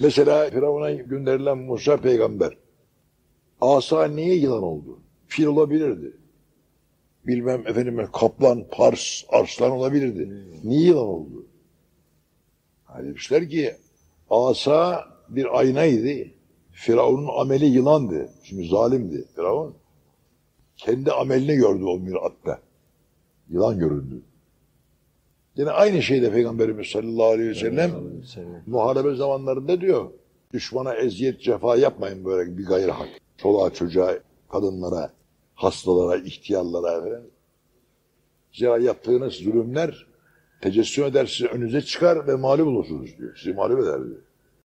Mesela Firavun'a gönderilen Musa peygamber asa niye yılan oldu? Fil olabilirdi. Bilmem efendim kaplan, pars, arslan olabilirdi. Niye yılan oldu? Hani demişler ki asa bir aynaydı. Firavun'un ameli yılandı. Şimdi zalimdi Firavun. Kendi amelini gördü o miratta. Yılan göründü. Yine aynı şeyde Peygamberimiz sallallahu aleyhi ve sellem muharebe zamanlarında diyor. Düşmana eziyet cefa yapmayın böyle bir gayri hak. Çoluğa çocuğa, kadınlara, hastalara, ihtiyarlara. Zira yaptığınız zulümler tecessüm eder size önünüze çıkar ve mağlup olursunuz diyor. Sizi mağlup eder diyor.